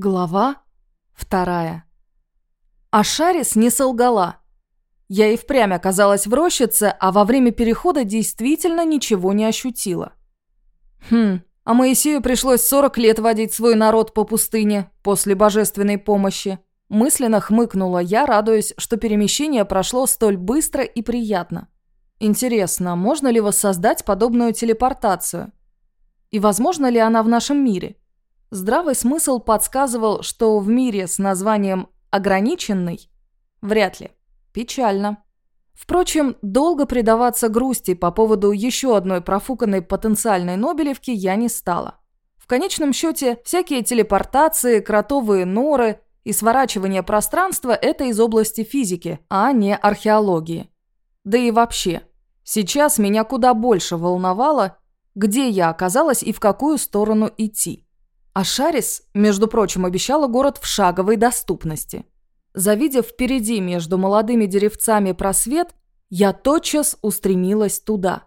Глава вторая. А Шарис не солгала. Я и впрямь оказалась в рощице, а во время перехода действительно ничего не ощутила. Хм, а Моисею пришлось 40 лет водить свой народ по пустыне после божественной помощи. Мысленно хмыкнула я, радуясь, что перемещение прошло столь быстро и приятно. Интересно, можно ли воссоздать подобную телепортацию? И возможно ли она в нашем мире? Здравый смысл подсказывал, что в мире с названием «ограниченный» вряд ли. Печально. Впрочем, долго предаваться грусти по поводу еще одной профуканной потенциальной Нобелевки я не стала. В конечном счете, всякие телепортации, кротовые норы и сворачивание пространства – это из области физики, а не археологии. Да и вообще, сейчас меня куда больше волновало, где я оказалась и в какую сторону идти. А Шарис, между прочим, обещала город в шаговой доступности. Завидев впереди между молодыми деревцами просвет, я тотчас устремилась туда.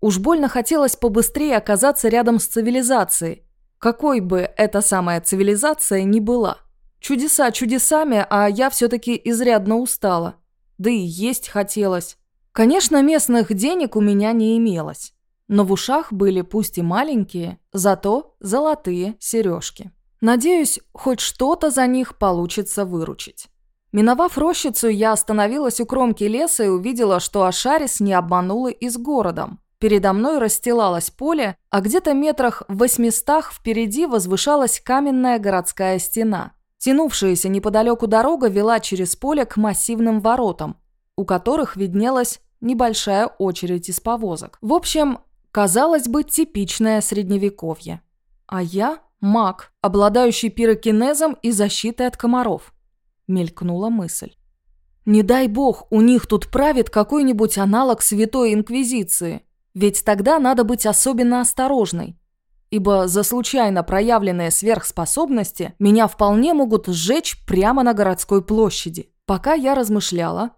Уж больно хотелось побыстрее оказаться рядом с цивилизацией, какой бы эта самая цивилизация ни была. Чудеса чудесами, а я все-таки изрядно устала. Да и есть хотелось. Конечно, местных денег у меня не имелось но в ушах были пусть и маленькие, зато золотые сережки. Надеюсь, хоть что-то за них получится выручить. Миновав рощицу, я остановилась у кромки леса и увидела, что Ашарис не обманула и с городом. Передо мной расстилалось поле, а где-то метрах в восьмистах впереди возвышалась каменная городская стена. Тянувшаяся неподалеку дорога вела через поле к массивным воротам, у которых виднелась небольшая очередь из повозок. В общем, Казалось бы, типичное средневековье. А я – маг, обладающий пирокинезом и защитой от комаров. Мелькнула мысль. Не дай бог, у них тут правит какой-нибудь аналог Святой Инквизиции. Ведь тогда надо быть особенно осторожной. Ибо за случайно проявленные сверхспособности меня вполне могут сжечь прямо на городской площади. Пока я размышляла,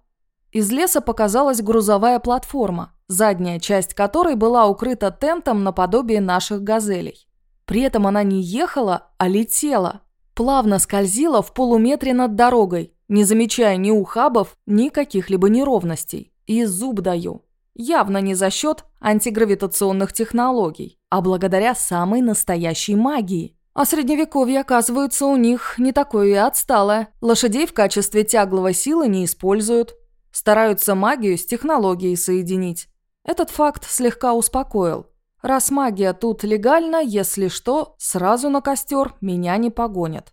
из леса показалась грузовая платформа, задняя часть которой была укрыта тентом наподобие наших газелей. При этом она не ехала, а летела. Плавно скользила в полуметре над дорогой, не замечая ни ухабов, ни каких-либо неровностей. И зуб даю. Явно не за счет антигравитационных технологий, а благодаря самой настоящей магии. А средневековье, оказывается, у них не такое и отсталое. Лошадей в качестве тягловой силы не используют. Стараются магию с технологией соединить. Этот факт слегка успокоил. Раз магия тут легальна, если что, сразу на костер меня не погонят.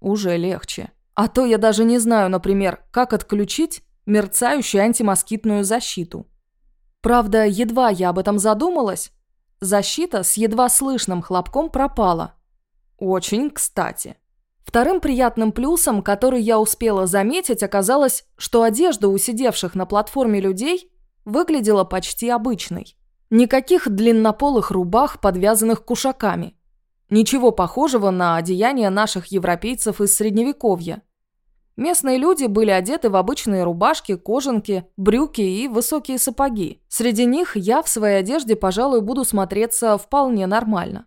Уже легче. А то я даже не знаю, например, как отключить мерцающую антимоскитную защиту. Правда, едва я об этом задумалась, защита с едва слышным хлопком пропала. Очень кстати. Вторым приятным плюсом, который я успела заметить, оказалось, что одежда у сидевших на платформе людей выглядела почти обычной. Никаких длиннополых рубах, подвязанных кушаками. Ничего похожего на одеяния наших европейцев из Средневековья. Местные люди были одеты в обычные рубашки, кожанки, брюки и высокие сапоги. Среди них я в своей одежде, пожалуй, буду смотреться вполне нормально.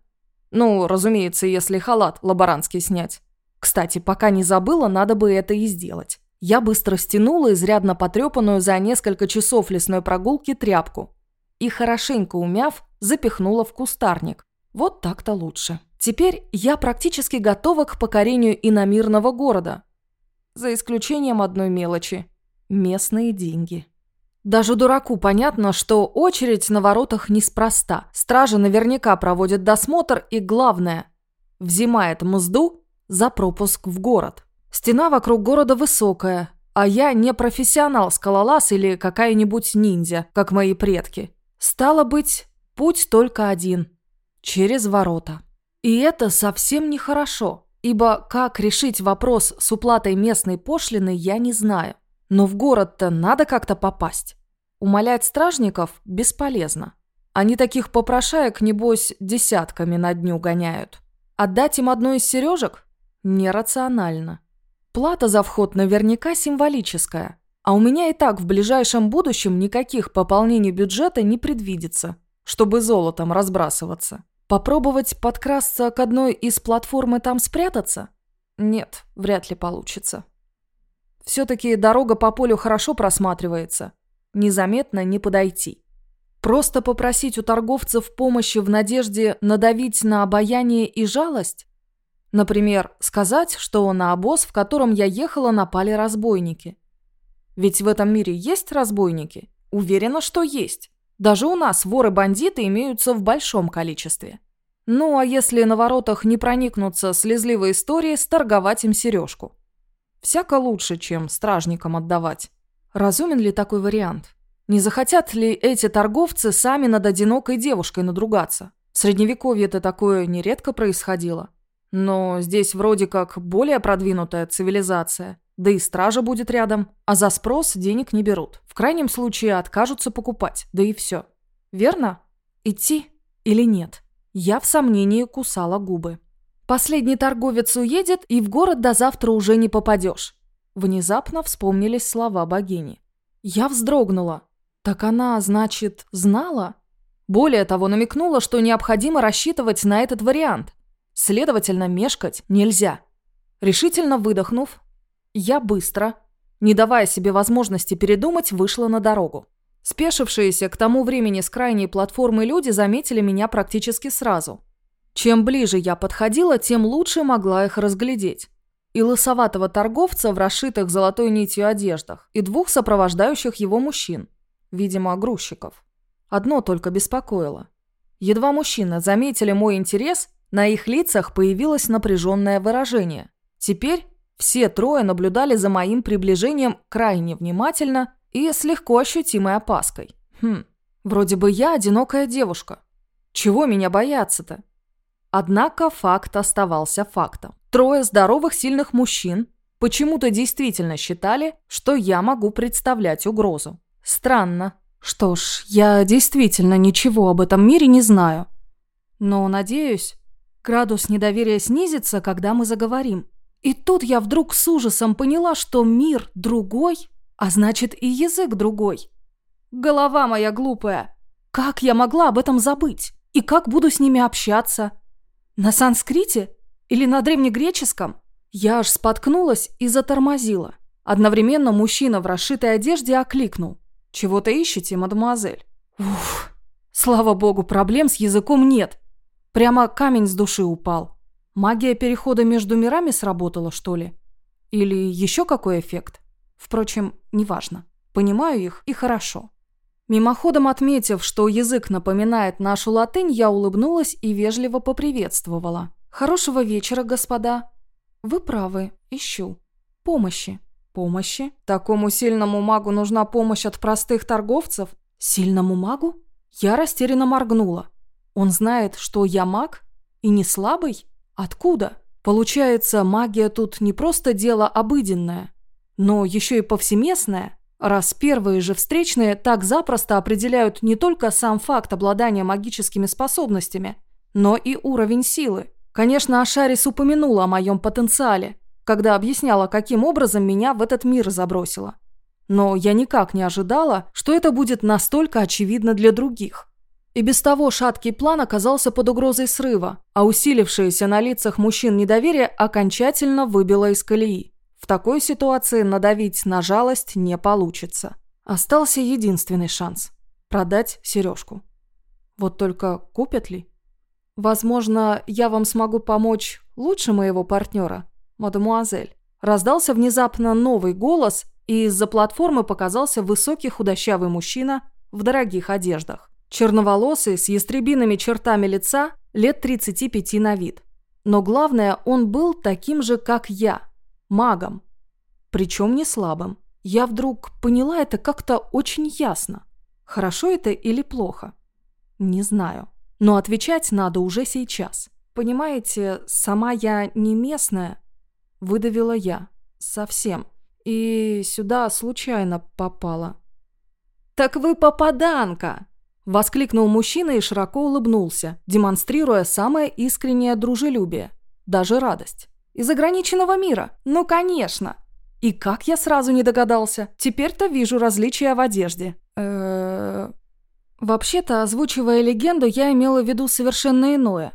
Ну, разумеется, если халат лаборантский снять. Кстати, пока не забыла, надо бы это и сделать. Я быстро стянула изрядно потрепанную за несколько часов лесной прогулки тряпку и, хорошенько умяв, запихнула в кустарник. Вот так-то лучше. Теперь я практически готова к покорению иномирного города. За исключением одной мелочи – местные деньги. Даже дураку понятно, что очередь на воротах неспроста. Стражи наверняка проводят досмотр и, главное, взимает мзду за пропуск в город. Стена вокруг города высокая, а я не профессионал-скалолаз или какая-нибудь ниндзя, как мои предки. Стало быть, путь только один – через ворота. И это совсем нехорошо, ибо как решить вопрос с уплатой местной пошлины я не знаю. Но в город-то надо как-то попасть. Умолять стражников бесполезно. Они таких попрошаек, небось, десятками на дню гоняют. Отдать им одну из сережек? Нерационально. Плата за вход наверняка символическая, а у меня и так в ближайшем будущем никаких пополнений бюджета не предвидится, чтобы золотом разбрасываться. Попробовать подкрасться к одной из платформ и там спрятаться? Нет, вряд ли получится. Все-таки дорога по полю хорошо просматривается. Незаметно не подойти. Просто попросить у торговцев помощи в надежде надавить на обаяние и жалость? Например, сказать, что на обоз, в котором я ехала, напали разбойники. Ведь в этом мире есть разбойники? Уверена, что есть. Даже у нас воры-бандиты имеются в большом количестве. Ну, а если на воротах не проникнуться слезливой историей, сторговать им сережку. Всяко лучше, чем стражникам отдавать. Разумен ли такой вариант? Не захотят ли эти торговцы сами над одинокой девушкой надругаться? В средневековье это такое нередко происходило. Но здесь вроде как более продвинутая цивилизация. Да и стража будет рядом. А за спрос денег не берут. В крайнем случае откажутся покупать. Да и все. Верно? Идти или нет? Я в сомнении кусала губы. Последний торговец уедет, и в город до завтра уже не попадешь. Внезапно вспомнились слова богини. Я вздрогнула. Так она, значит, знала? Более того, намекнула, что необходимо рассчитывать на этот вариант. Следовательно, мешкать нельзя. Решительно выдохнув, я быстро, не давая себе возможности передумать, вышла на дорогу. Спешившиеся к тому времени с крайней платформы люди заметили меня практически сразу. Чем ближе я подходила, тем лучше могла их разглядеть. И лысоватого торговца в расшитых золотой нитью одеждах, и двух сопровождающих его мужчин – видимо, грузчиков. Одно только беспокоило. Едва мужчины заметили мой интерес, на их лицах появилось напряженное выражение. Теперь все трое наблюдали за моим приближением крайне внимательно и с легко ощутимой опаской. Хм, вроде бы я одинокая девушка. Чего меня бояться-то? Однако факт оставался фактом. Трое здоровых сильных мужчин почему-то действительно считали, что я могу представлять угрозу. Странно. Что ж, я действительно ничего об этом мире не знаю. Но, надеюсь, градус недоверия снизится, когда мы заговорим. И тут я вдруг с ужасом поняла, что мир другой, а значит и язык другой. Голова моя глупая. Как я могла об этом забыть? И как буду с ними общаться? На санскрите? Или на древнегреческом? Я аж споткнулась и затормозила. Одновременно мужчина в расшитой одежде окликнул. «Чего-то ищете, мадемуазель?» Уф, слава богу, проблем с языком нет. Прямо камень с души упал. Магия перехода между мирами сработала, что ли? Или еще какой эффект? Впрочем, неважно. Понимаю их и хорошо. Мимоходом отметив, что язык напоминает нашу латынь, я улыбнулась и вежливо поприветствовала. «Хорошего вечера, господа. Вы правы, ищу. Помощи». Помощи? Такому сильному магу нужна помощь от простых торговцев? Сильному магу? Я растерянно моргнула. Он знает, что я маг? И не слабый? Откуда? Получается, магия тут не просто дело обыденное, но еще и повсеместное, раз первые же встречные так запросто определяют не только сам факт обладания магическими способностями, но и уровень силы. Конечно, Ашарис упомянул о моем потенциале, когда объясняла, каким образом меня в этот мир забросило. Но я никак не ожидала, что это будет настолько очевидно для других. И без того шаткий план оказался под угрозой срыва, а усилившееся на лицах мужчин недоверие окончательно выбило из колеи. В такой ситуации надавить на жалость не получится. Остался единственный шанс – продать сережку. Вот только купят ли? Возможно, я вам смогу помочь лучше моего партнера, мадемуазель». Раздался внезапно новый голос, и из-за платформы показался высокий худощавый мужчина в дорогих одеждах. Черноволосый, с ястребиными чертами лица, лет 35 на вид. Но главное, он был таким же, как я, магом. Причем не слабым. Я вдруг поняла это как-то очень ясно. Хорошо это или плохо? Не знаю. Но отвечать надо уже сейчас. Понимаете, сама я не местная, Выдавила я. Совсем. И сюда случайно попала. «Так вы попаданка!» Воскликнул мужчина и широко улыбнулся, демонстрируя самое искреннее дружелюбие. Даже радость. «Из ограниченного мира? Ну, конечно!» И как я сразу не догадался? Теперь-то вижу различия в одежде. Э Вообще-то, озвучивая легенду, я имела в виду совершенно иное.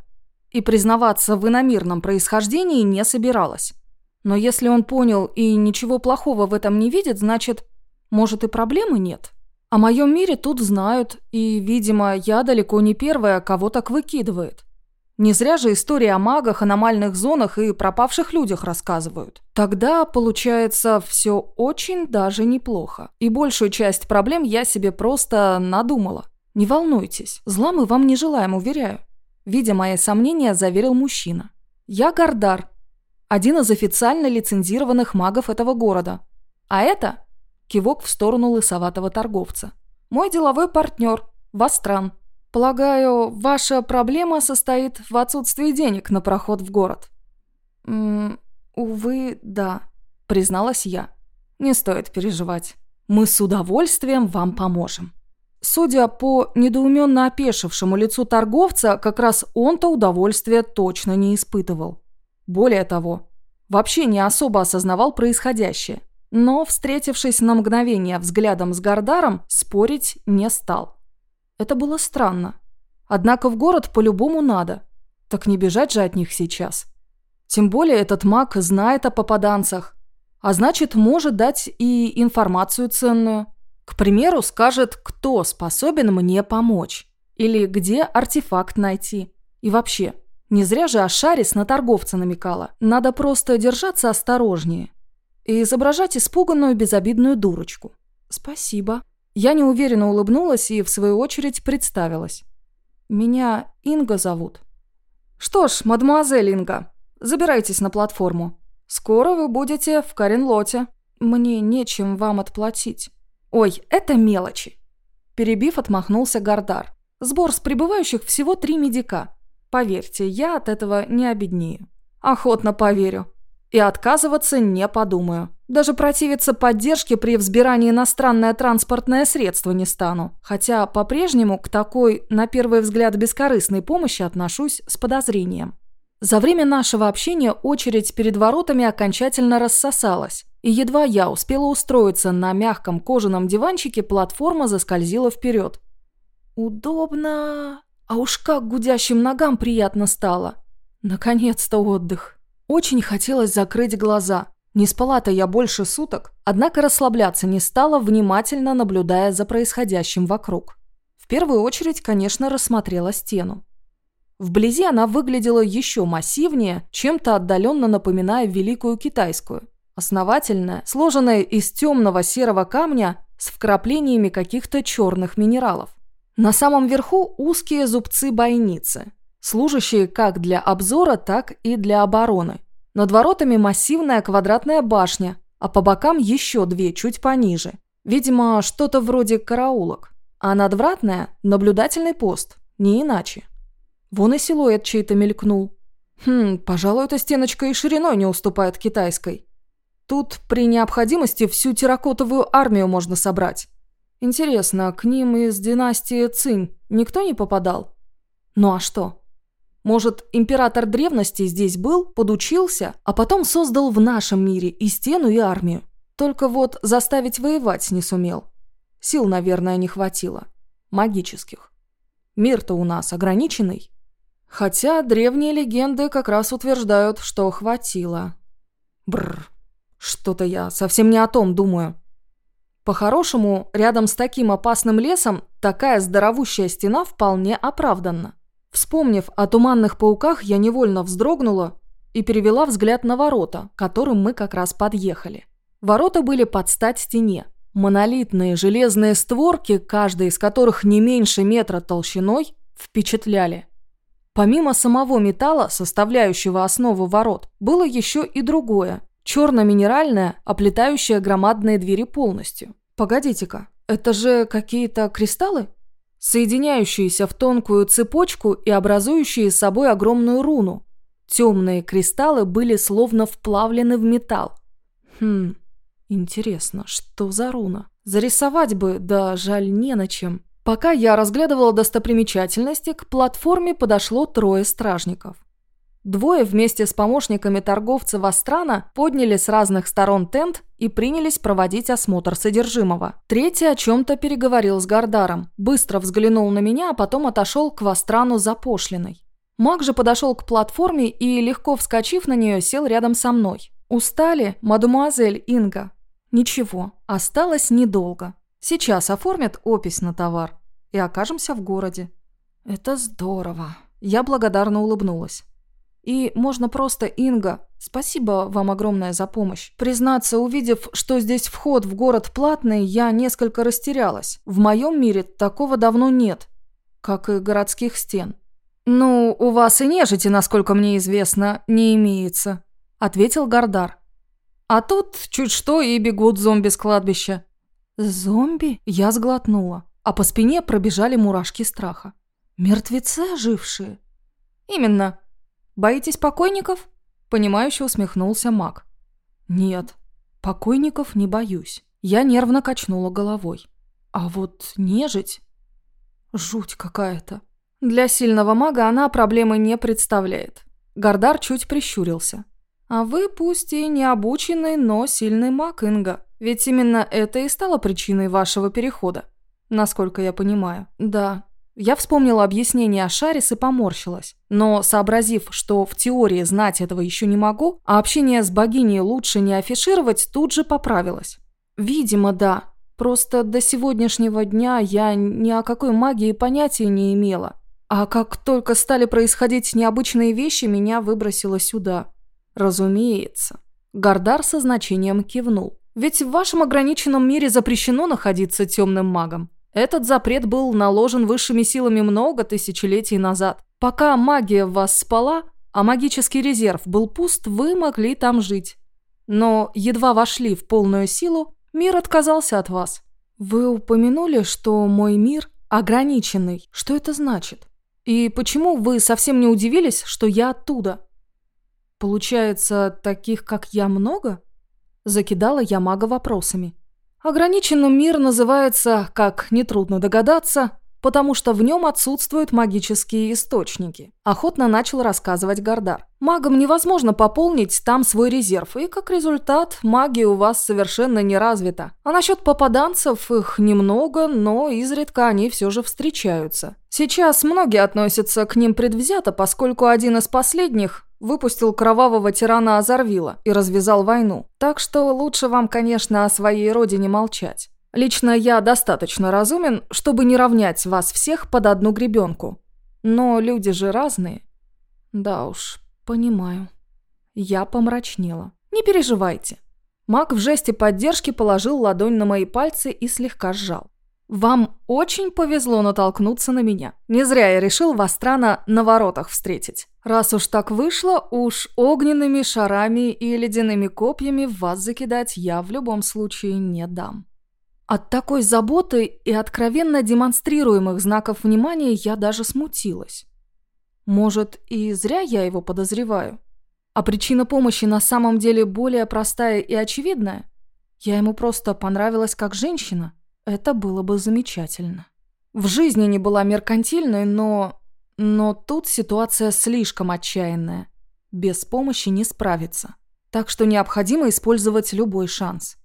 И признаваться в иномирном происхождении не собиралась. Но если он понял и ничего плохого в этом не видит, значит, может и проблемы нет. О моем мире тут знают, и, видимо, я далеко не первая, кого так выкидывает. Не зря же истории о магах, аномальных зонах и пропавших людях рассказывают. Тогда, получается, все очень даже неплохо. И большую часть проблем я себе просто надумала. Не волнуйтесь, зла мы вам не желаем, уверяю. Видя мои сомнения, заверил мужчина. Я Гардар, один из официально лицензированных магов этого города. А это кивок в сторону лысоватого торговца. Мой деловой партнер, Вастран. Полагаю, ваша проблема состоит в отсутствии денег на проход в город. М увы, да, призналась я. Не стоит переживать. Мы с удовольствием вам поможем. Судя по недоуменно опешившему лицу торговца, как раз он-то удовольствия точно не испытывал. Более того, вообще не особо осознавал происходящее. Но, встретившись на мгновение взглядом с Гардаром, спорить не стал. Это было странно. Однако в город по-любому надо. Так не бежать же от них сейчас. Тем более этот маг знает о попаданцах. А значит, может дать и информацию ценную. К примеру, скажет, кто способен мне помочь. Или где артефакт найти. И вообще, не зря же Ашарис на торговца намекала. Надо просто держаться осторожнее. И изображать испуганную безобидную дурочку. Спасибо. Я неуверенно улыбнулась и, в свою очередь, представилась. Меня Инга зовут. Что ж, мадемуазель Инга, забирайтесь на платформу. Скоро вы будете в Каренлоте. Мне нечем вам отплатить. Ой, это мелочи. Перебив, отмахнулся Гардар. Сбор с прибывающих всего три медика. Поверьте, я от этого не обеднею. Охотно поверю. И отказываться не подумаю. Даже противиться поддержке при взбирании иностранное транспортное средство не стану. Хотя по-прежнему к такой, на первый взгляд, бескорыстной помощи отношусь с подозрением. За время нашего общения очередь перед воротами окончательно рассосалась. И едва я успела устроиться на мягком кожаном диванчике, платформа заскользила вперед. Удобно. А уж как гудящим ногам приятно стало. Наконец-то отдых. Очень хотелось закрыть глаза. Не спала-то я больше суток, однако расслабляться не стала, внимательно наблюдая за происходящим вокруг. В первую очередь, конечно, рассмотрела стену. Вблизи она выглядела еще массивнее, чем-то отдаленно напоминая Великую Китайскую. Основательная, сложенная из темного серого камня с вкраплениями каких-то черных минералов. На самом верху узкие зубцы бойницы, служащие как для обзора, так и для обороны. Над воротами массивная квадратная башня, а по бокам еще две, чуть пониже. Видимо, что-то вроде караулок. А надвратная – наблюдательный пост, не иначе. Вон и силуэт чей-то мелькнул. Хм, пожалуй, эта стеночка и шириной не уступает китайской. Тут при необходимости всю терракотовую армию можно собрать. Интересно, к ним из династии Цинь никто не попадал? Ну а что? Может, император древности здесь был, подучился, а потом создал в нашем мире и стену, и армию. Только вот заставить воевать не сумел. Сил, наверное, не хватило. Магических. Мир-то у нас ограниченный. Хотя древние легенды как раз утверждают, что хватило. Бррр. Что-то я совсем не о том думаю. По-хорошему, рядом с таким опасным лесом такая здоровущая стена вполне оправданна. Вспомнив о туманных пауках, я невольно вздрогнула и перевела взгляд на ворота, к которым мы как раз подъехали. Ворота были под стать стене. Монолитные железные створки, каждая из которых не меньше метра толщиной, впечатляли. Помимо самого металла, составляющего основу ворот, было еще и другое, Черно-минеральная, оплетающая громадные двери полностью. Погодите-ка, это же какие-то кристаллы? Соединяющиеся в тонкую цепочку и образующие собой огромную руну. Темные кристаллы были словно вплавлены в металл. Хм, интересно, что за руна? Зарисовать бы, да жаль не на чем. Пока я разглядывала достопримечательности, к платформе подошло трое стражников. Двое вместе с помощниками торговца Вастрана подняли с разных сторон тент и принялись проводить осмотр содержимого. Третий о чем-то переговорил с Гардаром, быстро взглянул на меня, а потом отошел к Вастрану за пошлиной. Маг же подошел к платформе и, легко вскочив на нее, сел рядом со мной. «Устали, мадемуазель Инга?» «Ничего, осталось недолго. Сейчас оформят опись на товар и окажемся в городе». «Это здорово». Я благодарно улыбнулась. И можно просто Инга. Спасибо вам огромное за помощь. Признаться, увидев, что здесь вход в город платный, я несколько растерялась. В моем мире такого давно нет, как и городских стен. «Ну, у вас и нежити, насколько мне известно, не имеется», — ответил Гардар. «А тут чуть что и бегут зомби с кладбища». «Зомби?» — я сглотнула, а по спине пробежали мурашки страха. «Мертвецы ожившие?» «Именно», Боитесь покойников?» Понимающе усмехнулся маг. «Нет, покойников не боюсь». Я нервно качнула головой. «А вот нежить...» Жуть какая-то. Для сильного мага она проблемы не представляет. Гардар чуть прищурился. «А вы пусть и не обученный, но сильный маг, Инга. Ведь именно это и стало причиной вашего перехода, насколько я понимаю». «Да, я вспомнила объяснение о Шарис и поморщилась. Но, сообразив, что в теории знать этого еще не могу, а общение с богиней лучше не афишировать, тут же поправилась. Видимо, да. Просто до сегодняшнего дня я ни о какой магии понятия не имела. А как только стали происходить необычные вещи, меня выбросило сюда. Разумеется. Гардар со значением кивнул. Ведь в вашем ограниченном мире запрещено находиться темным магом. Этот запрет был наложен высшими силами много тысячелетий назад. Пока магия в вас спала, а магический резерв был пуст, вы могли там жить. Но едва вошли в полную силу, мир отказался от вас. Вы упомянули, что мой мир ограниченный. Что это значит? И почему вы совсем не удивились, что я оттуда? Получается, таких, как я, много? Закидала я мага вопросами. Ограниченным мир называется, как нетрудно догадаться, потому что в нем отсутствуют магические источники. Охотно начал рассказывать Гардар. Магам невозможно пополнить там свой резерв, и как результат магия у вас совершенно не развита. А насчет попаданцев их немного, но изредка они все же встречаются. Сейчас многие относятся к ним предвзято, поскольку один из последних выпустил кровавого тирана Азарвила и развязал войну. Так что лучше вам, конечно, о своей родине молчать. Лично я достаточно разумен, чтобы не равнять вас всех под одну гребенку. Но люди же разные. Да уж, понимаю. Я помрачнела. Не переживайте. Маг в жесте поддержки положил ладонь на мои пальцы и слегка сжал. Вам очень повезло натолкнуться на меня. Не зря я решил вас странно на воротах встретить. Раз уж так вышло, уж огненными шарами и ледяными копьями вас закидать я в любом случае не дам. От такой заботы и откровенно демонстрируемых знаков внимания я даже смутилась. Может, и зря я его подозреваю. А причина помощи на самом деле более простая и очевидная. Я ему просто понравилась как женщина – это было бы замечательно. В жизни не была меркантильной, но... Но тут ситуация слишком отчаянная. Без помощи не справиться. Так что необходимо использовать любой шанс.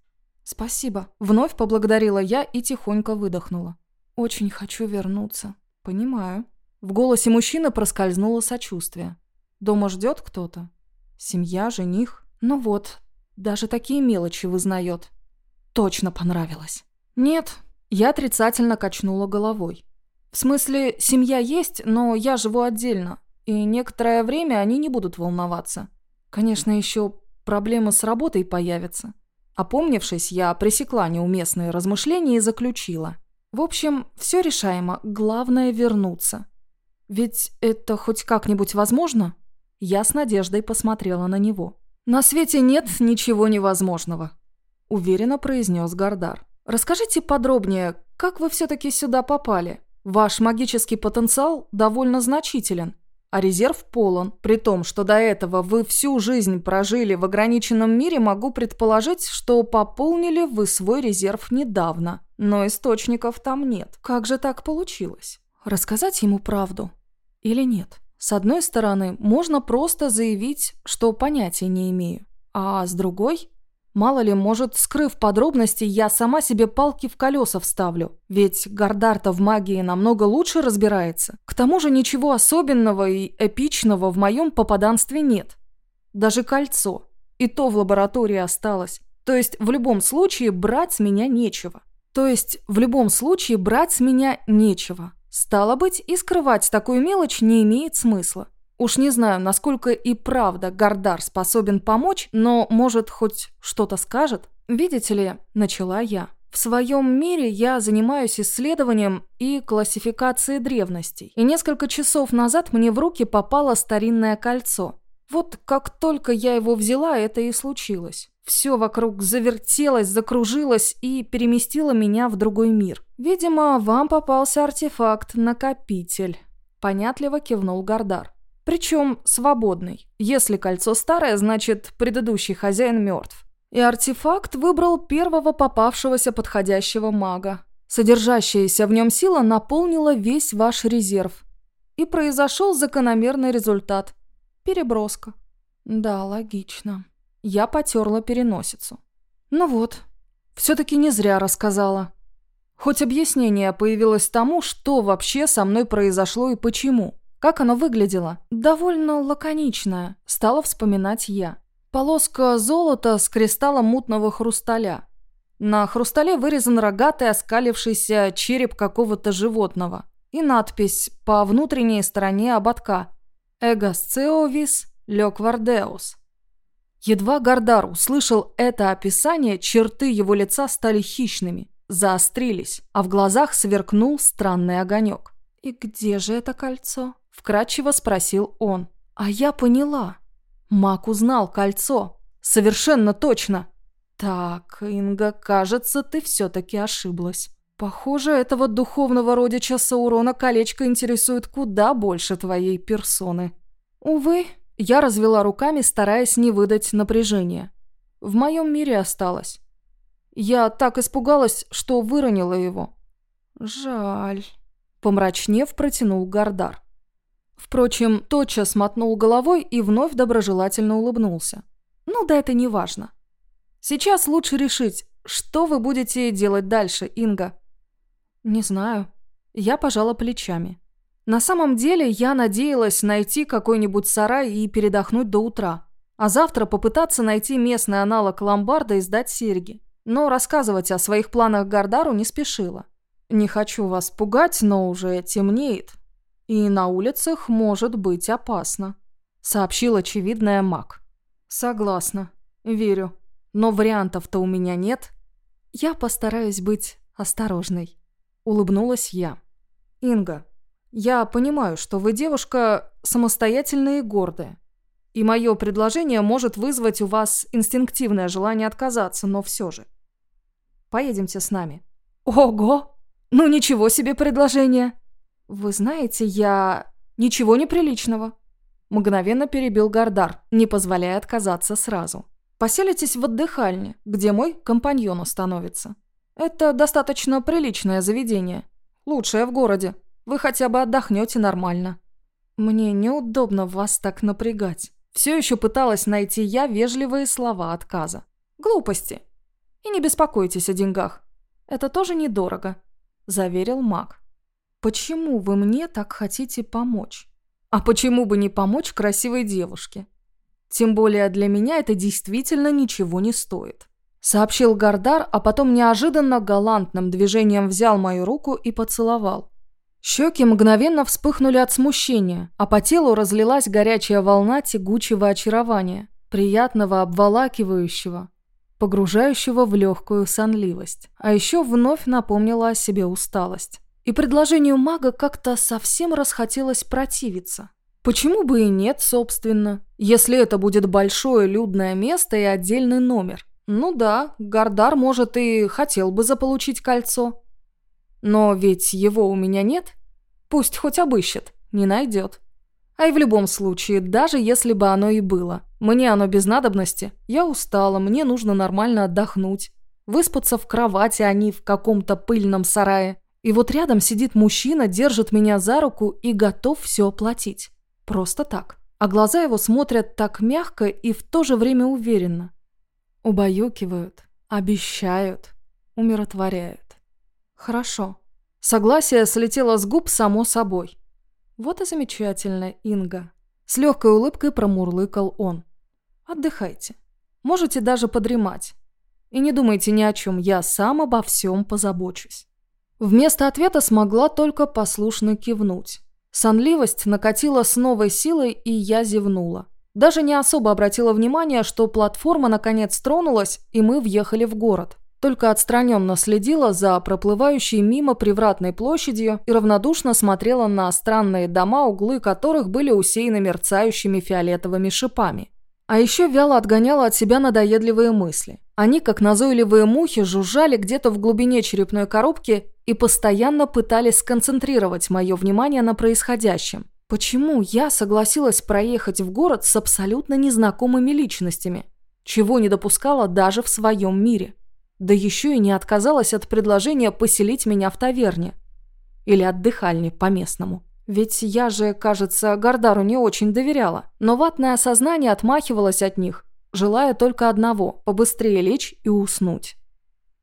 «Спасибо», — вновь поблагодарила я и тихонько выдохнула. «Очень хочу вернуться». «Понимаю». В голосе мужчины проскользнуло сочувствие. «Дома ждет кто-то? Семья, жених? Ну вот, даже такие мелочи вызнает. Точно понравилось». «Нет», – я отрицательно качнула головой. «В смысле, семья есть, но я живу отдельно, и некоторое время они не будут волноваться. Конечно, еще проблемы с работой появятся». Опомнившись, я пресекла неуместные размышления и заключила. В общем, все решаемо, главное вернуться. Ведь это хоть как-нибудь возможно? Я с надеждой посмотрела на него. «На свете нет ничего невозможного», – уверенно произнес Гардар. Расскажите подробнее, как вы все-таки сюда попали? Ваш магический потенциал довольно значителен, а резерв полон. При том, что до этого вы всю жизнь прожили в ограниченном мире, могу предположить, что пополнили вы свой резерв недавно. Но источников там нет. Как же так получилось? Рассказать ему правду? Или нет? С одной стороны, можно просто заявить, что понятия не имею. А с другой, Мало ли, может, скрыв подробности, я сама себе палки в колеса вставлю. Ведь Гардарта в магии намного лучше разбирается. К тому же ничего особенного и эпичного в моем попаданстве нет. Даже кольцо. И то в лаборатории осталось. То есть в любом случае брать с меня нечего. То есть в любом случае брать с меня нечего. Стало быть, и скрывать такую мелочь не имеет смысла. Уж не знаю, насколько и правда Гардар способен помочь, но, может, хоть что-то скажет? Видите ли, начала я. В своем мире я занимаюсь исследованием и классификацией древностей. И несколько часов назад мне в руки попало старинное кольцо. Вот как только я его взяла, это и случилось. Все вокруг завертелось, закружилось и переместило меня в другой мир. Видимо, вам попался артефакт-накопитель. Понятливо кивнул Гардар. Причем свободный. Если кольцо старое, значит предыдущий хозяин мертв. И артефакт выбрал первого попавшегося подходящего мага. Содержащаяся в нем сила наполнила весь ваш резерв. И произошел закономерный результат. Переброска. Да, логично. Я потерла переносицу. Ну вот, все-таки не зря рассказала. Хоть объяснение появилось тому, что вообще со мной произошло и почему. Как оно выглядело? Довольно лаконичное, стала вспоминать я. Полоска золота с кристаллом мутного хрусталя. На хрустале вырезан рогатый оскалившийся череп какого-то животного. И надпись по внутренней стороне ободка «Эгосцеовис лёквардеус». Едва Гардар услышал это описание, черты его лица стали хищными, заострились, а в глазах сверкнул странный огонек. «И где же это кольцо?» – вкратчиво спросил он. «А я поняла. Мак узнал кольцо. Совершенно точно. Так, Инга, кажется, ты все-таки ошиблась. Похоже, этого духовного родича Саурона колечко интересует куда больше твоей персоны. Увы, я развела руками, стараясь не выдать напряжения. В моем мире осталось. Я так испугалась, что выронила его. Жаль. Помрачнев протянул Гардар. Впрочем, тотчас мотнул головой и вновь доброжелательно улыбнулся. «Ну да это не важно. Сейчас лучше решить, что вы будете делать дальше, Инга?» «Не знаю». Я пожала плечами. На самом деле я надеялась найти какой-нибудь сарай и передохнуть до утра, а завтра попытаться найти местный аналог ломбарда и сдать серьги. Но рассказывать о своих планах Гардару не спешила. Не хочу вас пугать, но уже темнеет, и на улицах может быть опасно», — сообщил очевидная маг. «Согласна. Верю. Но вариантов-то у меня нет. Я постараюсь быть осторожной», — улыбнулась я. «Инга, я понимаю, что вы девушка самостоятельная и гордая. И мое предложение может вызвать у вас инстинктивное желание отказаться, но все же. Поедемте с нами». «Ого! Ну ничего себе предложение!» «Вы знаете, я... ничего неприличного». Мгновенно перебил Гардар, не позволяя отказаться сразу. «Поселитесь в отдыхальне, где мой компаньон установится. Это достаточно приличное заведение. Лучшее в городе. Вы хотя бы отдохнете нормально». «Мне неудобно вас так напрягать». Все еще пыталась найти я вежливые слова отказа. «Глупости. И не беспокойтесь о деньгах. Это тоже недорого», – заверил маг. Почему вы мне так хотите помочь? А почему бы не помочь красивой девушке? Тем более для меня это действительно ничего не стоит. Сообщил Гардар, а потом неожиданно галантным движением взял мою руку и поцеловал. Щеки мгновенно вспыхнули от смущения, а по телу разлилась горячая волна тягучего очарования, приятного обволакивающего, погружающего в легкую сонливость. А еще вновь напомнила о себе усталость. И предложению мага как-то совсем расхотелось противиться. Почему бы и нет, собственно, если это будет большое людное место и отдельный номер? Ну да, Гардар, может, и хотел бы заполучить кольцо. Но ведь его у меня нет. Пусть хоть обыщет, не найдет. А и в любом случае, даже если бы оно и было, мне оно без надобности. Я устала, мне нужно нормально отдохнуть. Выспаться в кровати, а не в каком-то пыльном сарае. И вот рядом сидит мужчина, держит меня за руку и готов все оплатить. Просто так. А глаза его смотрят так мягко и в то же время уверенно. Убаюкивают, обещают, умиротворяют. Хорошо. Согласие слетело с губ само собой. Вот и замечательно, Инга. С легкой улыбкой промурлыкал он. Отдыхайте. Можете даже подремать. И не думайте ни о чем, я сам обо всем позабочусь». Вместо ответа смогла только послушно кивнуть. Сонливость накатила с новой силой, и я зевнула. Даже не особо обратила внимание, что платформа наконец тронулась, и мы въехали в город. Только отстраненно следила за проплывающей мимо привратной площадью и равнодушно смотрела на странные дома, углы которых были усеяны мерцающими фиолетовыми шипами. А еще вяло отгоняла от себя надоедливые мысли. Они, как назойливые мухи, жужжали где-то в глубине черепной коробки и постоянно пытались сконцентрировать мое внимание на происходящем. Почему я согласилась проехать в город с абсолютно незнакомыми личностями, чего не допускала даже в своем мире? Да еще и не отказалась от предложения поселить меня в таверне. Или отдыхальне по-местному. Ведь я же, кажется, Гардару не очень доверяла. Но ватное осознание отмахивалось от них, желая только одного – побыстрее лечь и уснуть.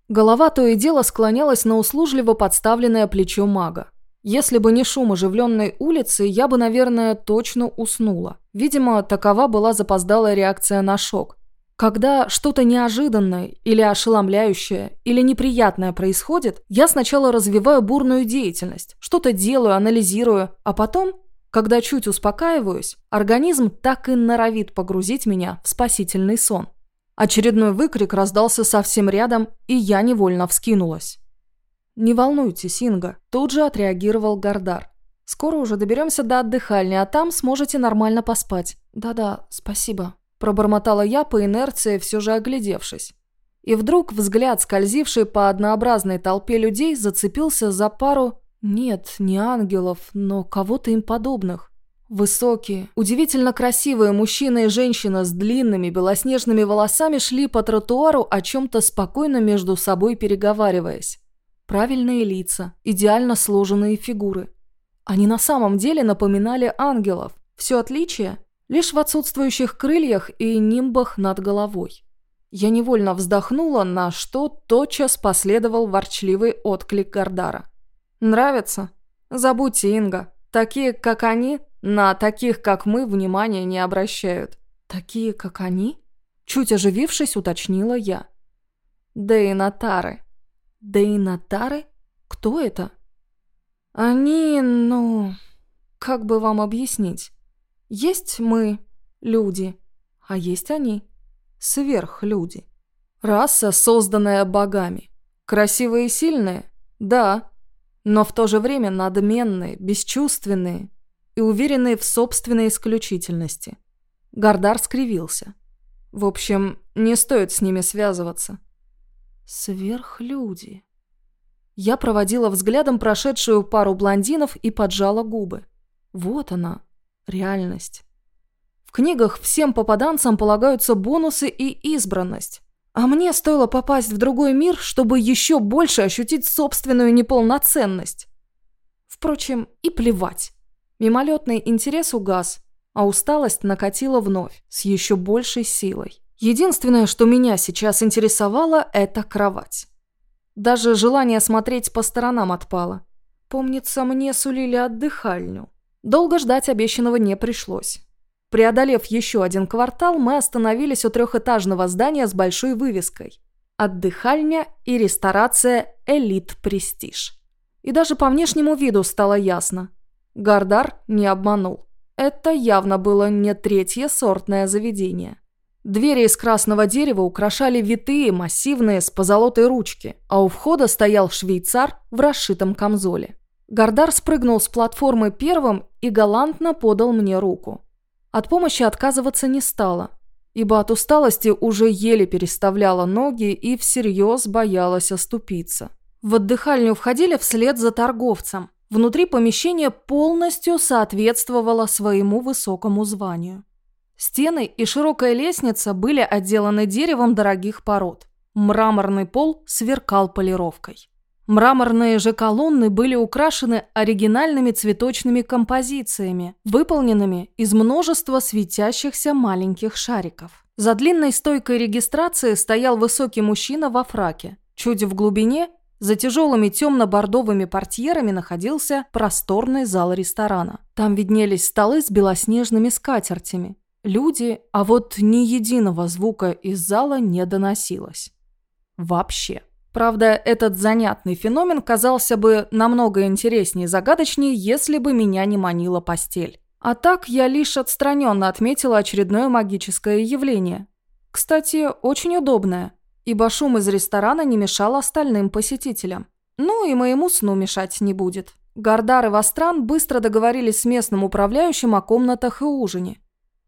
Голова то и дело склонялась на услужливо подставленное плечо мага. Если бы не шум оживленной улицы, я бы, наверное, точно уснула. Видимо, такова была запоздалая реакция на шок. Когда что-то неожиданное или ошеломляющее или неприятное происходит, я сначала развиваю бурную деятельность, что-то делаю, анализирую, а потом, когда чуть успокаиваюсь, организм так и норовит погрузить меня в спасительный сон. Очередной выкрик раздался совсем рядом, и я невольно вскинулась. «Не волнуйтесь, Инга», – тут же отреагировал Гардар. «Скоро уже доберемся до отдыхальни, а там сможете нормально поспать». «Да-да, спасибо», – пробормотала я по инерции, все же оглядевшись. И вдруг взгляд, скользивший по однообразной толпе людей, зацепился за пару... Нет, не ангелов, но кого-то им подобных. Высокие, удивительно красивые мужчина и женщина с длинными белоснежными волосами шли по тротуару, о чем-то спокойно между собой переговариваясь. Правильные лица, идеально сложенные фигуры. Они на самом деле напоминали ангелов. Все отличие лишь в отсутствующих крыльях и нимбах над головой. Я невольно вздохнула, на что тотчас последовал ворчливый отклик Гардара. «Нравится? Забудьте, Инга. Такие, как они, на таких, как мы, внимания не обращают». «Такие, как они?» Чуть оживившись, уточнила я. «Да и Натары. Дейнатары? Кто это? Они, ну... Как бы вам объяснить? Есть мы, люди, а есть они, сверхлюди. Раса, созданная богами. Красивые и сильные? Да. Но в то же время надменные, бесчувственные и уверенные в собственной исключительности. Гардар скривился. В общем, не стоит с ними связываться. Сверхлюди. Я проводила взглядом прошедшую пару блондинов и поджала губы. Вот она, реальность. В книгах всем попаданцам полагаются бонусы и избранность. А мне стоило попасть в другой мир, чтобы еще больше ощутить собственную неполноценность. Впрочем, и плевать. Мимолетный интерес угас, а усталость накатила вновь, с еще большей силой. Единственное, что меня сейчас интересовало, это кровать. Даже желание смотреть по сторонам отпало. Помнится, мне сулили отдыхальню. Долго ждать обещанного не пришлось. Преодолев еще один квартал, мы остановились у трехэтажного здания с большой вывеской. Отдыхальня и ресторация «Элит Престиж». И даже по внешнему виду стало ясно. Гардар не обманул. Это явно было не третье сортное заведение. Двери из красного дерева украшали витые, массивные, с позолотой ручки, а у входа стоял швейцар в расшитом камзоле. Гардар спрыгнул с платформы первым и галантно подал мне руку. От помощи отказываться не стала, ибо от усталости уже еле переставляла ноги и всерьез боялась оступиться. В отдыхальню входили вслед за торговцем. Внутри помещение полностью соответствовало своему высокому званию. Стены и широкая лестница были отделаны деревом дорогих пород. Мраморный пол сверкал полировкой. Мраморные же колонны были украшены оригинальными цветочными композициями, выполненными из множества светящихся маленьких шариков. За длинной стойкой регистрации стоял высокий мужчина во фраке. Чуть в глубине, за тяжелыми темно-бордовыми портьерами находился просторный зал ресторана. Там виднелись столы с белоснежными скатертями, люди, а вот ни единого звука из зала не доносилось. Вообще. Правда, этот занятный феномен казался бы намного интереснее и загадочнее, если бы меня не манила постель. А так я лишь отстраненно отметила очередное магическое явление. Кстати, очень удобное, ибо шум из ресторана не мешал остальным посетителям. Ну и моему сну мешать не будет. Гардар и Востран быстро договорились с местным управляющим о комнатах и ужине.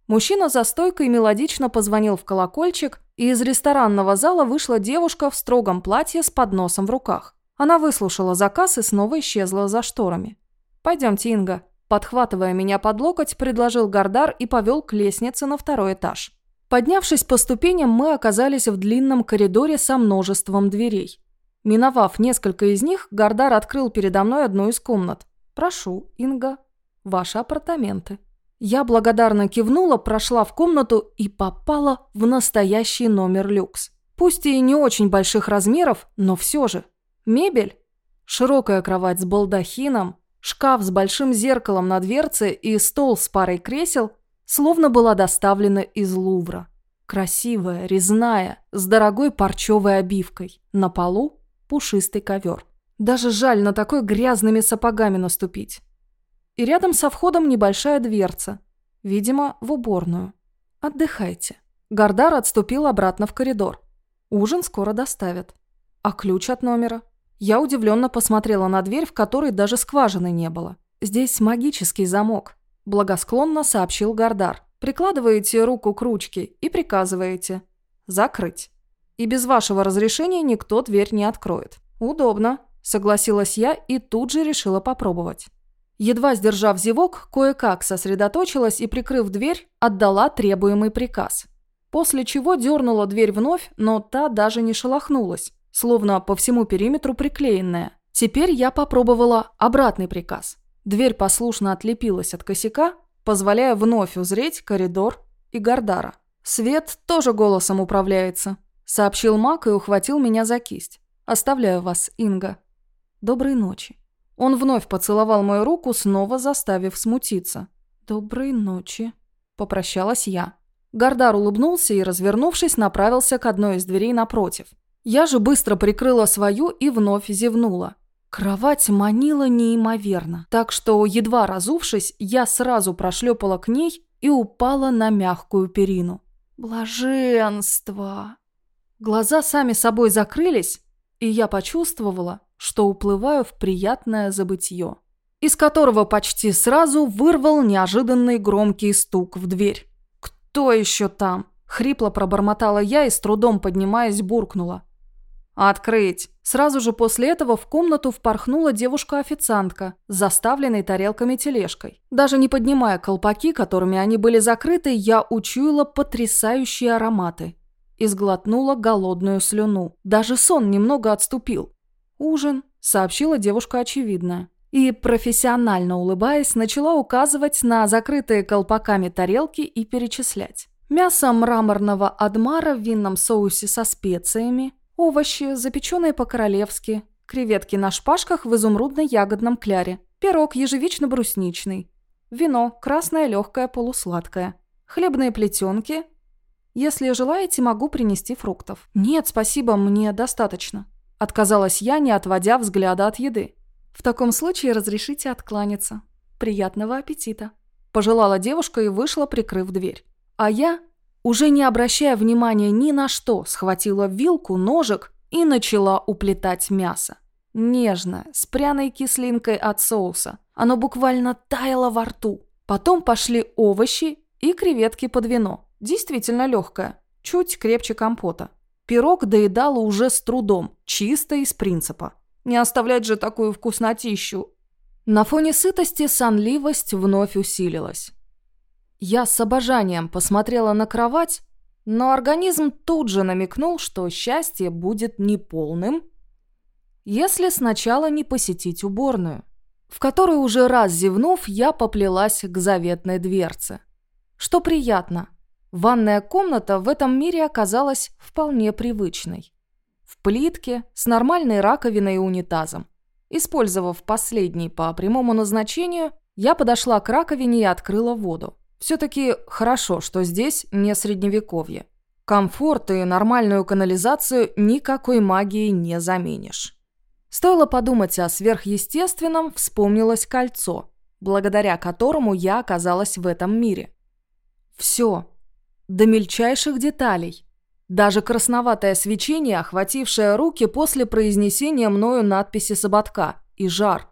Мужчина за стойкой мелодично позвонил в колокольчик, и из ресторанного зала вышла девушка в строгом платье с подносом в руках. Она выслушала заказ и снова исчезла за шторами. «Пойдемте, Инга». Подхватывая меня под локоть, предложил Гардар и повел к лестнице на второй этаж. Поднявшись по ступеням, мы оказались в длинном коридоре со множеством дверей. Миновав несколько из них, Гардар открыл передо мной одну из комнат. «Прошу, Инга, ваши апартаменты». Я благодарно кивнула, прошла в комнату и попала в настоящий номер люкс. Пусть и не очень больших размеров, но все же. Мебель, широкая кровать с балдахином, шкаф с большим зеркалом на дверце и стол с парой кресел словно была доставлена из Лувра. Красивая, резная, с дорогой парчевой обивкой. На полу пушистый ковер. Даже жаль на такой грязными сапогами наступить и рядом со входом небольшая дверца, видимо, в уборную. Отдыхайте. Гардар отступил обратно в коридор. Ужин скоро доставят. А ключ от номера? Я удивленно посмотрела на дверь, в которой даже скважины не было. Здесь магический замок. Благосклонно сообщил Гардар. Прикладываете руку к ручке и приказываете «закрыть». И без вашего разрешения никто дверь не откроет. Удобно, согласилась я и тут же решила попробовать. Едва сдержав зевок, кое-как сосредоточилась и, прикрыв дверь, отдала требуемый приказ. После чего дернула дверь вновь, но та даже не шелохнулась, словно по всему периметру приклеенная. Теперь я попробовала обратный приказ. Дверь послушно отлепилась от косяка, позволяя вновь узреть коридор и Гардара. «Свет тоже голосом управляется», — сообщил Мак и ухватил меня за кисть. «Оставляю вас, Инга. Доброй ночи». Он вновь поцеловал мою руку, снова заставив смутиться. «Доброй ночи», – попрощалась я. Гардар улыбнулся и, развернувшись, направился к одной из дверей напротив. Я же быстро прикрыла свою и вновь зевнула. Кровать манила неимоверно, так что, едва разувшись, я сразу прошлепала к ней и упала на мягкую перину. Блаженство! Глаза сами собой закрылись, и я почувствовала, что уплываю в приятное забытье, из которого почти сразу вырвал неожиданный громкий стук в дверь. «Кто еще там?» – хрипло пробормотала я и с трудом поднимаясь буркнула. «Открыть!» Сразу же после этого в комнату впорхнула девушка-официантка с заставленной тарелками тележкой. Даже не поднимая колпаки, которыми они были закрыты, я учуяла потрясающие ароматы и сглотнула голодную слюну. Даже сон немного отступил. «Ужин», — сообщила девушка очевидно. И, профессионально улыбаясь, начала указывать на закрытые колпаками тарелки и перечислять. Мясо мраморного адмара в винном соусе со специями, овощи, запеченные по-королевски, креветки на шпажках в изумрудно-ягодном кляре, пирог ежевично-брусничный, вино красное легкое полусладкое, хлебные плетенки. Если желаете, могу принести фруктов. Нет, спасибо, мне достаточно. Отказалась я, не отводя взгляда от еды. «В таком случае разрешите откланяться. Приятного аппетита!» Пожелала девушка и вышла, прикрыв дверь. А я, уже не обращая внимания ни на что, схватила вилку, ножик и начала уплетать мясо. Нежное, с пряной кислинкой от соуса. Оно буквально таяло во рту. Потом пошли овощи и креветки под вино. Действительно легкое, чуть крепче компота. Пирог доедала уже с трудом, чисто из принципа. Не оставлять же такую вкуснотищу. На фоне сытости сонливость вновь усилилась. Я с обожанием посмотрела на кровать, но организм тут же намекнул, что счастье будет неполным, если сначала не посетить уборную, в которой уже раз зевнув, я поплелась к заветной дверце. Что приятно – Ванная комната в этом мире оказалась вполне привычной. В плитке, с нормальной раковиной и унитазом. Использовав последний по прямому назначению, я подошла к раковине и открыла воду. Все-таки хорошо, что здесь не средневековье. Комфорт и нормальную канализацию никакой магией не заменишь. Стоило подумать о сверхъестественном, вспомнилось кольцо, благодаря которому я оказалась в этом мире. Все, до мельчайших деталей. Даже красноватое свечение, охватившее руки после произнесения мною надписи с ободка, и жар.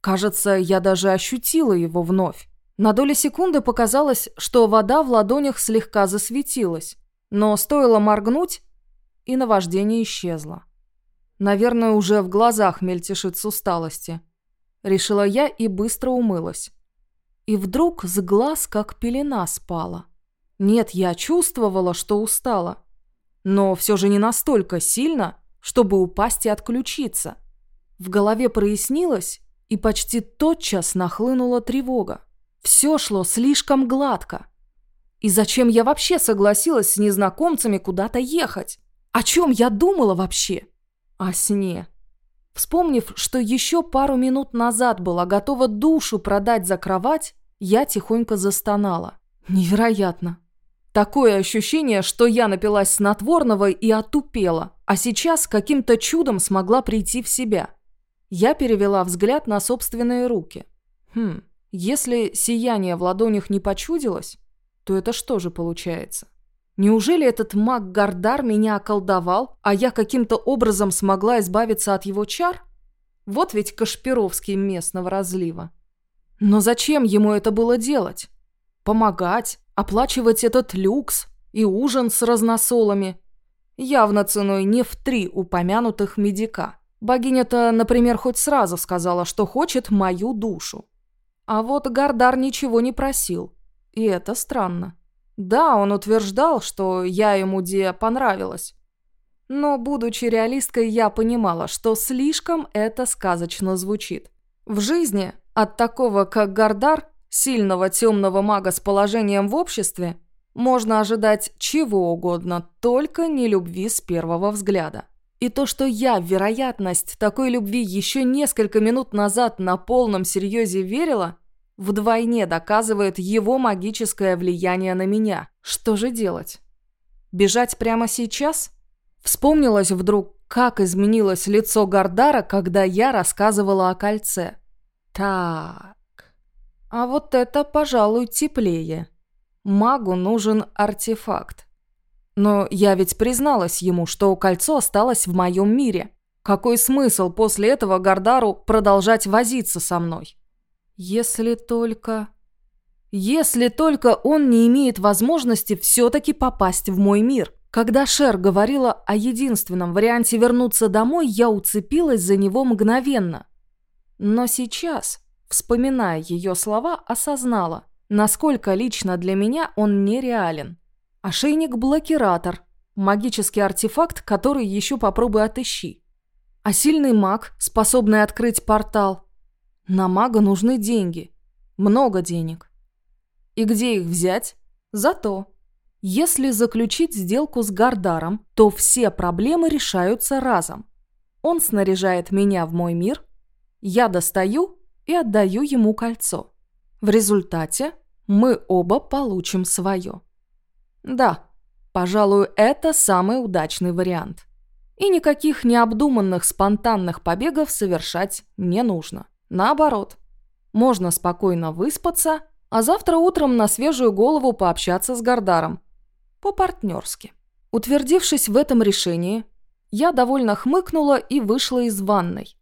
Кажется, я даже ощутила его вновь. На долю секунды показалось, что вода в ладонях слегка засветилась, но стоило моргнуть, и наваждение исчезло. Наверное, уже в глазах мельтешит с усталости. Решила я и быстро умылась. И вдруг с глаз как пелена спала. Нет, я чувствовала, что устала. Но все же не настолько сильно, чтобы упасть и отключиться. В голове прояснилось, и почти тотчас нахлынула тревога. Все шло слишком гладко. И зачем я вообще согласилась с незнакомцами куда-то ехать? О чем я думала вообще? О сне. Вспомнив, что еще пару минут назад была готова душу продать за кровать, я тихонько застонала. Невероятно. Такое ощущение, что я напилась снотворного и отупела, а сейчас каким-то чудом смогла прийти в себя. Я перевела взгляд на собственные руки. Хм, если сияние в ладонях не почудилось, то это что же получается? Неужели этот маг Гардар меня околдовал, а я каким-то образом смогла избавиться от его чар? Вот ведь Кашпировский местного разлива. Но зачем ему это было делать? Помогать, оплачивать этот люкс и ужин с разносолами. Явно ценой не в три упомянутых медика. Богиня-то, например, хоть сразу сказала, что хочет мою душу. А вот Гардар ничего не просил. И это странно. Да, он утверждал, что я ему где понравилась. Но, будучи реалисткой, я понимала, что слишком это сказочно звучит. В жизни от такого, как Гардар, сильного темного мага с положением в обществе, можно ожидать чего угодно, только не любви с первого взгляда. И то, что я вероятность такой любви еще несколько минут назад на полном серьезе верила, вдвойне доказывает его магическое влияние на меня. Что же делать? Бежать прямо сейчас? Вспомнилось вдруг, как изменилось лицо Гардара, когда я рассказывала о кольце. Так. А вот это, пожалуй, теплее. Магу нужен артефакт. Но я ведь призналась ему, что кольцо осталось в моем мире. Какой смысл после этого Гардару продолжать возиться со мной? Если только... Если только он не имеет возможности все-таки попасть в мой мир. Когда Шер говорила о единственном варианте вернуться домой, я уцепилась за него мгновенно. Но сейчас, вспоминая ее слова, осознала, насколько лично для меня он нереален. Ошейник-блокиратор – магический артефакт, который еще попробуй отыщи. А сильный маг, способный открыть портал – на мага нужны деньги. Много денег. И где их взять? Зато. Если заключить сделку с Гардаром, то все проблемы решаются разом. Он снаряжает меня в мой мир, я достаю и отдаю ему кольцо. В результате мы оба получим свое. Да, пожалуй, это самый удачный вариант. И никаких необдуманных спонтанных побегов совершать не нужно. Наоборот, можно спокойно выспаться, а завтра утром на свежую голову пообщаться с Гардаром. По-партнерски. Утвердившись в этом решении, я довольно хмыкнула и вышла из ванной.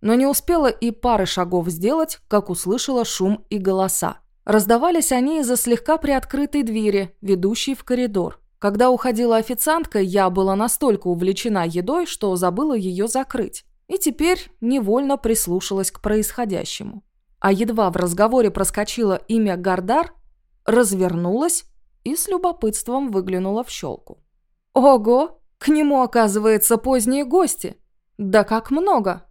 Но не успела и пары шагов сделать, как услышала шум и голоса. Раздавались они из-за слегка приоткрытой двери, ведущей в коридор. Когда уходила официантка, я была настолько увлечена едой, что забыла ее закрыть и теперь невольно прислушалась к происходящему. А едва в разговоре проскочило имя Гардар, развернулась и с любопытством выглянула в щелку. «Ого! К нему, оказывается, поздние гости! Да как много!»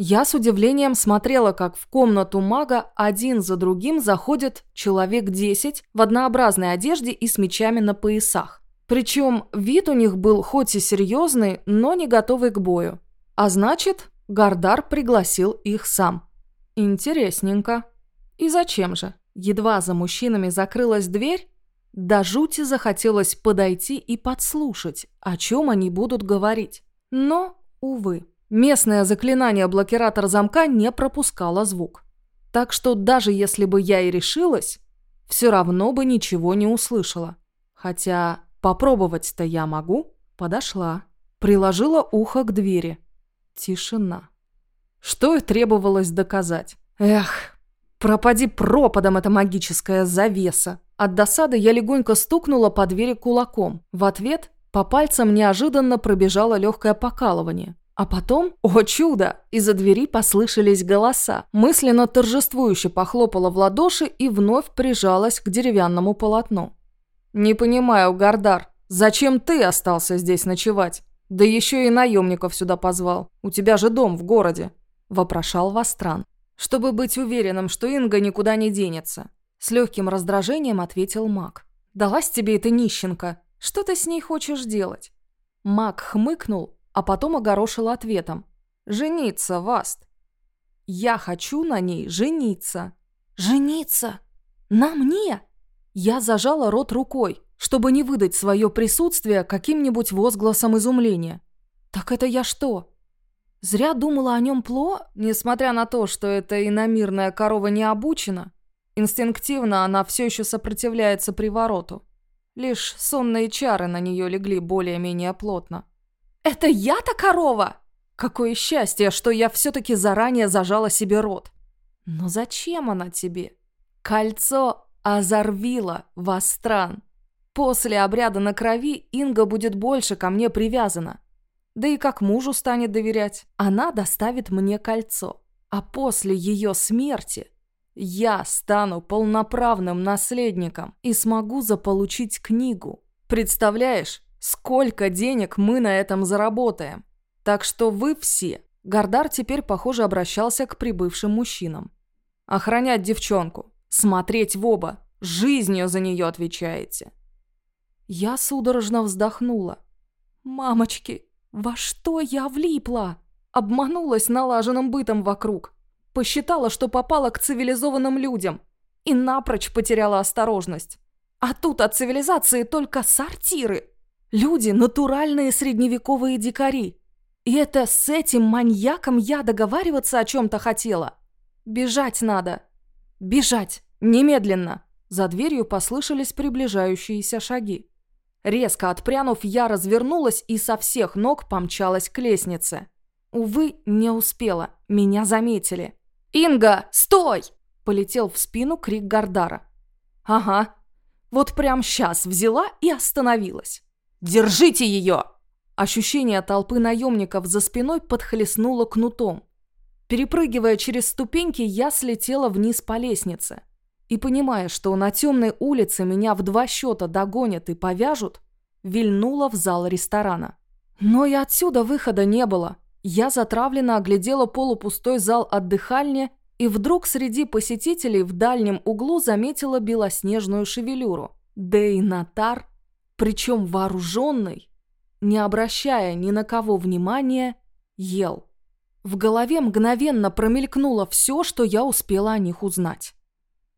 Я с удивлением смотрела, как в комнату мага один за другим заходят человек десять в однообразной одежде и с мечами на поясах. Причем вид у них был хоть и серьезный, но не готовый к бою. А значит, Гардар пригласил их сам. Интересненько. И зачем же? Едва за мужчинами закрылась дверь, до жути захотелось подойти и подслушать, о чем они будут говорить. Но, увы, местное заклинание блокиратор замка не пропускало звук. Так что даже если бы я и решилась, все равно бы ничего не услышала. Хотя попробовать-то я могу. Подошла. Приложила ухо к двери. Тишина. Что и требовалось доказать. Эх, пропади пропадом эта магическая завеса. От досады я легонько стукнула по двери кулаком. В ответ по пальцам неожиданно пробежало легкое покалывание. А потом, о чудо, из-за двери послышались голоса. Мысленно торжествующе похлопала в ладоши и вновь прижалась к деревянному полотну. «Не понимаю, Гардар, зачем ты остался здесь ночевать? Да еще и наемников сюда позвал. У тебя же дом в городе», – вопрошал Вастран. «Чтобы быть уверенным, что Инга никуда не денется». С легким раздражением ответил маг. «Далась тебе эта нищенка. Что ты с ней хочешь делать?» Маг хмыкнул а потом огорошила ответом. «Жениться, Васт!» «Я хочу на ней жениться!» «Жениться? На мне?» Я зажала рот рукой, чтобы не выдать свое присутствие каким-нибудь возгласом изумления. «Так это я что?» Зря думала о нем пло, несмотря на то, что эта иномирная корова не обучена. Инстинктивно она все еще сопротивляется привороту. Лишь сонные чары на нее легли более-менее плотно. «Это я-то корова?» Какое счастье, что я все-таки заранее зажала себе рот. Но зачем она тебе? Кольцо озорвило Вастран. После обряда на крови Инга будет больше ко мне привязана. Да и как мужу станет доверять. Она доставит мне кольцо. А после ее смерти я стану полноправным наследником и смогу заполучить книгу. Представляешь, Сколько денег мы на этом заработаем? Так что вы все. Гардар теперь, похоже, обращался к прибывшим мужчинам. Охранять девчонку. Смотреть в оба. Жизнью за нее отвечаете. Я судорожно вздохнула. «Мамочки, во что я влипла?» Обманулась налаженным бытом вокруг. Посчитала, что попала к цивилизованным людям. И напрочь потеряла осторожность. А тут от цивилизации только сортиры. Люди – натуральные средневековые дикари. И это с этим маньяком я договариваться о чем-то хотела. Бежать надо. Бежать. Немедленно. За дверью послышались приближающиеся шаги. Резко отпрянув, я развернулась и со всех ног помчалась к лестнице. Увы, не успела. Меня заметили. «Инга, стой!» – полетел в спину крик Гардара. «Ага. Вот прям сейчас взяла и остановилась». «Держите ее!» Ощущение толпы наемников за спиной подхлестнуло кнутом. Перепрыгивая через ступеньки, я слетела вниз по лестнице. И понимая, что на темной улице меня в два счета догонят и повяжут, вильнула в зал ресторана. Но и отсюда выхода не было. Я затравленно оглядела полупустой зал отдыхальни и вдруг среди посетителей в дальнем углу заметила белоснежную шевелюру. Дейнатар причем вооруженный, не обращая ни на кого внимания, ел. В голове мгновенно промелькнуло все, что я успела о них узнать.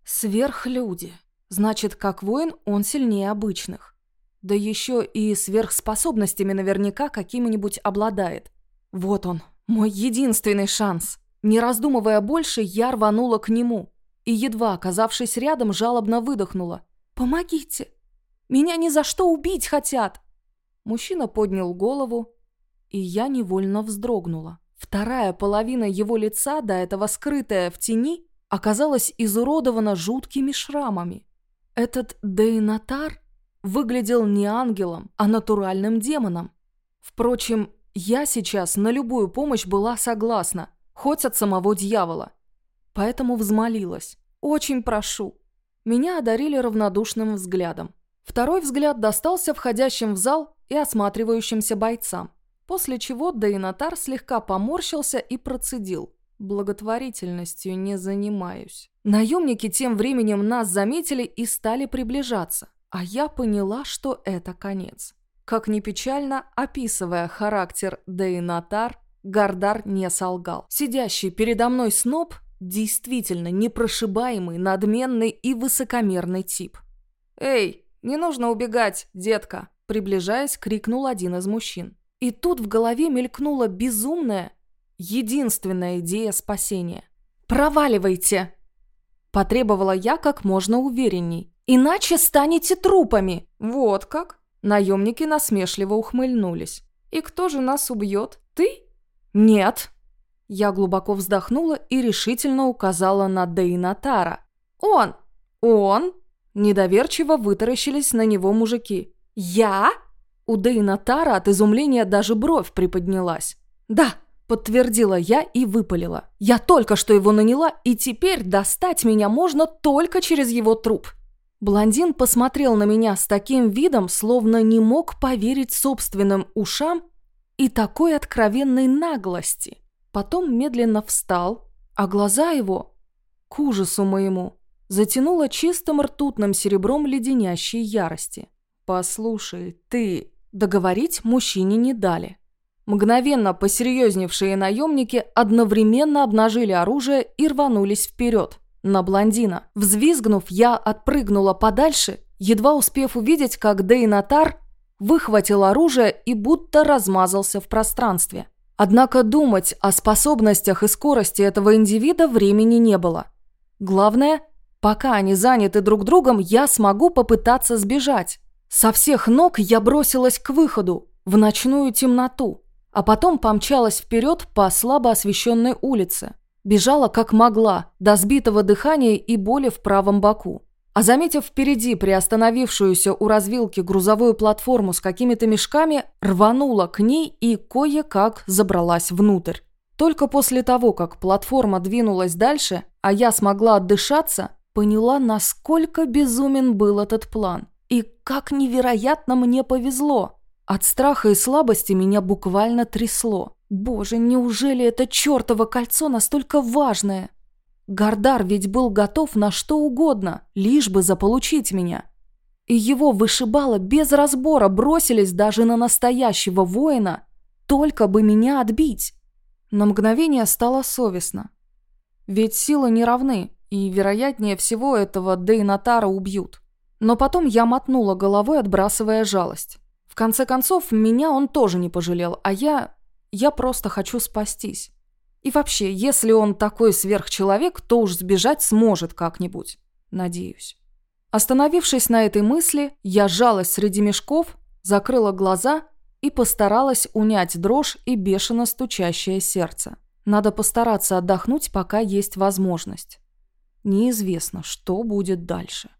Сверхлюди. Значит, как воин он сильнее обычных. Да еще и сверхспособностями наверняка какими-нибудь обладает. Вот он, мой единственный шанс. Не раздумывая больше, я рванула к нему. И едва оказавшись рядом, жалобно выдохнула. «Помогите! Меня ни за что убить хотят!» Мужчина поднял голову, и я невольно вздрогнула. Вторая половина его лица, до этого скрытая в тени, оказалась изуродована жуткими шрамами. Этот Дейнатар выглядел не ангелом, а натуральным демоном. Впрочем, я сейчас на любую помощь была согласна, хоть от самого дьявола. Поэтому взмолилась. «Очень прошу». Меня одарили равнодушным взглядом. Второй взгляд достался входящим в зал и осматривающимся бойцам, после чего Дейнатар слегка поморщился и процедил. Благотворительностью не занимаюсь. Наемники тем временем нас заметили и стали приближаться, а я поняла, что это конец. Как ни печально, описывая характер Дейнатар, Гардар не солгал. Сидящий передо мной сноб Действительно непрошибаемый, надменный и высокомерный тип. «Эй, не нужно убегать, детка!» Приближаясь, крикнул один из мужчин. И тут в голове мелькнула безумная, единственная идея спасения. «Проваливайте!» Потребовала я как можно уверенней. «Иначе станете трупами!» «Вот как?» Наемники насмешливо ухмыльнулись. «И кто же нас убьет? Ты?» «Нет!» Я глубоко вздохнула и решительно указала на Дейнатара. «Он! Он!» Недоверчиво вытаращились на него мужики. «Я?» У Дейнатара от изумления даже бровь приподнялась. «Да!» – подтвердила я и выпалила. «Я только что его наняла, и теперь достать меня можно только через его труп!» Блондин посмотрел на меня с таким видом, словно не мог поверить собственным ушам и такой откровенной наглости. Потом медленно встал, а глаза его, к ужасу моему, затянуло чистым ртутным серебром леденящей ярости. «Послушай, ты...» Договорить мужчине не дали. Мгновенно посерьезневшие наемники одновременно обнажили оружие и рванулись вперед, на блондина. Взвизгнув, я отпрыгнула подальше, едва успев увидеть, как Дейнатар выхватил оружие и будто размазался в пространстве. Однако думать о способностях и скорости этого индивида времени не было. Главное, пока они заняты друг другом, я смогу попытаться сбежать. Со всех ног я бросилась к выходу, в ночную темноту, а потом помчалась вперед по слабо освещенной улице. Бежала как могла, до сбитого дыхания и боли в правом боку. А заметив впереди приостановившуюся у развилки грузовую платформу с какими-то мешками, рванула к ней и кое-как забралась внутрь. Только после того, как платформа двинулась дальше, а я смогла отдышаться, поняла, насколько безумен был этот план. И как невероятно мне повезло. От страха и слабости меня буквально трясло. Боже, неужели это чертово кольцо настолько важное? Гардар ведь был готов на что угодно, лишь бы заполучить меня. И его вышибало без разбора, бросились даже на настоящего воина, только бы меня отбить. На мгновение стало совестно. Ведь силы не равны, и, вероятнее всего, этого Дейнатара убьют. Но потом я мотнула головой, отбрасывая жалость. В конце концов, меня он тоже не пожалел, а я... Я просто хочу спастись. И вообще, если он такой сверхчеловек, то уж сбежать сможет как-нибудь. Надеюсь. Остановившись на этой мысли, я сжалась среди мешков, закрыла глаза и постаралась унять дрожь и бешено стучащее сердце. Надо постараться отдохнуть, пока есть возможность. Неизвестно, что будет дальше.